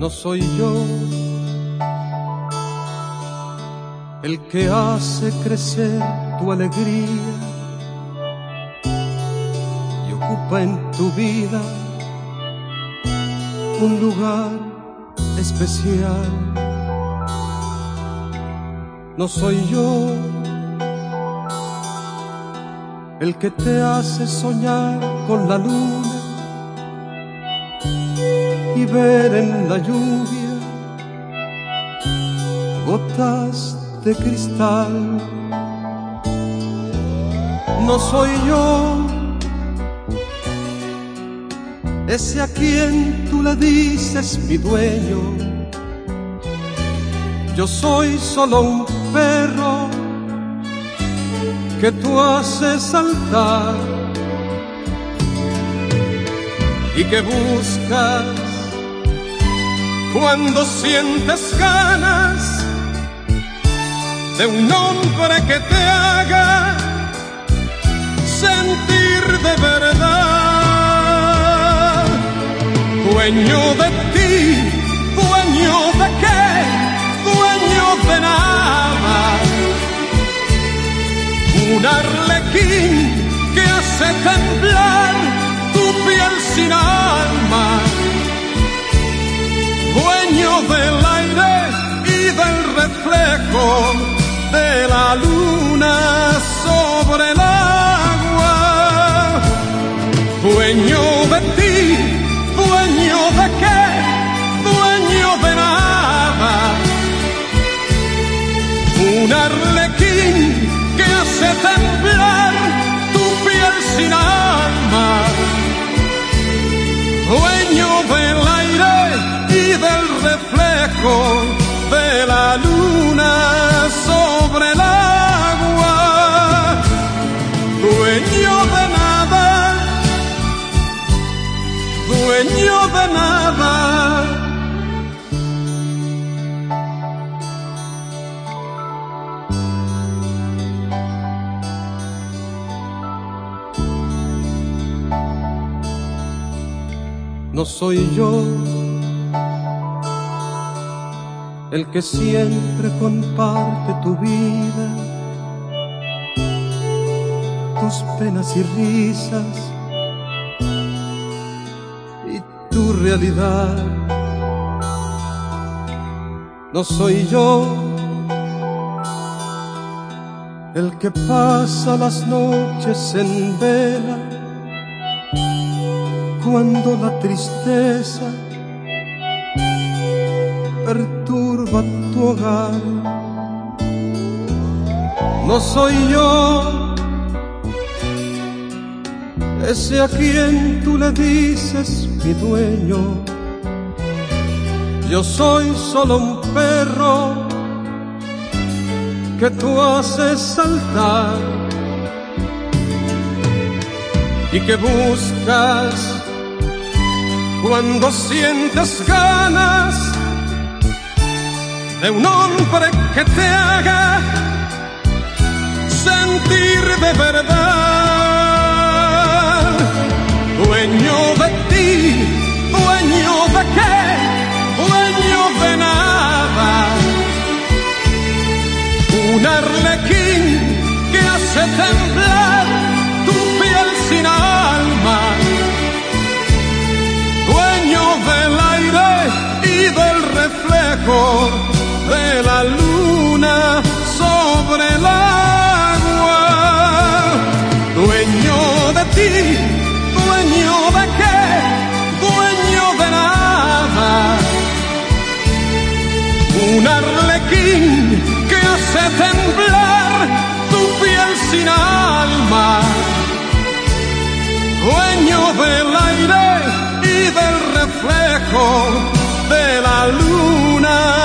no soy yo el que hace crecer tu alegría y ocupa en tu vida un lugar especial. No soy yo el que te hace soñar con la luna y ver en la lluvia gotas de cristal. No soy yo ese a quien tú le dices mi dueño. Yo soy solo un perro que tú haces saltar y que buscas cuando sientes ganas de un hombre que te haga sentir de verdad, dueño de ti, dueño de qué, dueño de nada, un arlequín que hace temblar tu piel sin alma, de la luna sobre el agua, dueño de ti, dueño de qué, dueño de nada, un arlequín que hace temblar tu piel sin alma, dueño del aire y del reflejo sobre el agua, dueño de nada, dueño de nada. No soy yo el que siempre comparte tu vida, tus penas y risas y tu realidad. No soy yo el que pasa las noches en vela cuando la tristeza perturba tu hogar. No soy yo ese a quien tú le dices mi dueño. Yo soy solo un perro que tú haces saltar y que buscas cuando sientes ganas de un hombre que te haga sentir de verdad, dueño de ti, dueño de qué, dueño de nada, un arlequín que hace temblar tu piel sin alma, dueño del aire y del reflejo de la luna sobre el agua, dueño de ti, dueño de qué, dueño de nada, un arlequín que hace temblar tu piel sin alma, dueño del aire y del reflejo de la luna.